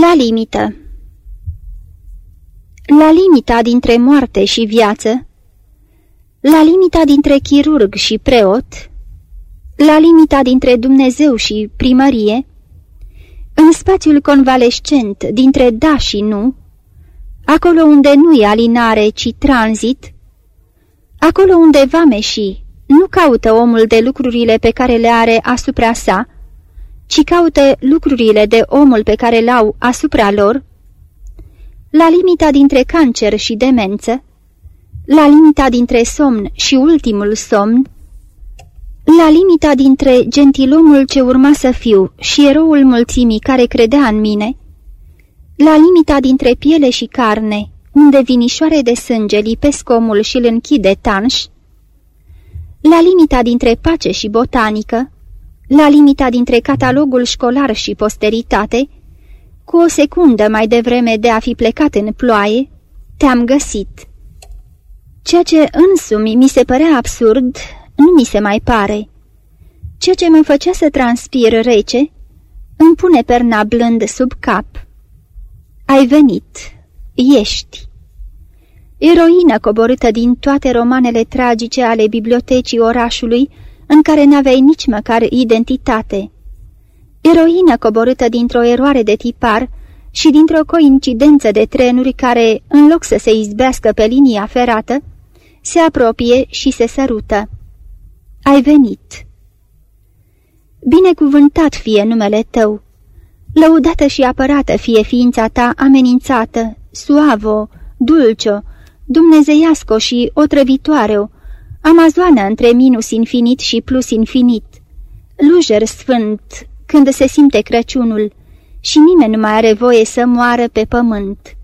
La limită. La limita dintre moarte și viață, la limita dintre chirurg și preot, la limita dintre Dumnezeu și primărie, în spațiul convalescent dintre da și nu, acolo unde nu e alinare, ci tranzit, acolo unde vameșii nu caută omul de lucrurile pe care le are asupra sa, ci caută lucrurile de omul pe care l-au asupra lor, la limita dintre cancer și demență, la limita dintre somn și ultimul somn, la limita dintre gentilomul ce urma să fiu și eroul mulțimii care credea în mine, la limita dintre piele și carne, unde vinișoare de sânge lipesc omul și îl închide tanș, la limita dintre pace și botanică, la limita dintre catalogul școlar și posteritate, cu o secundă mai devreme de a fi plecat în ploaie, te-am găsit. Ceea ce însumi mi se părea absurd, nu mi se mai pare. Ceea ce mă făcea să transpir rece, îmi pune perna blând sub cap. Ai venit, ești. Eroină coborâtă din toate romanele tragice ale bibliotecii orașului, în care n-aveai nici măcar identitate. Eroină coborâtă dintr-o eroare de tipar și dintr-o coincidență de trenuri care, în loc să se izbească pe linia ferată, se apropie și se sărută. Ai venit. Binecuvântat fie numele tău, lăudată și apărată fie ființa ta amenințată, suavo, dulcio, dumnezeiasco și otrăvitoare, amazoană între minus infinit și plus infinit, lujer sfânt când se simte Crăciunul și nimeni nu mai are voie să moară pe pământ.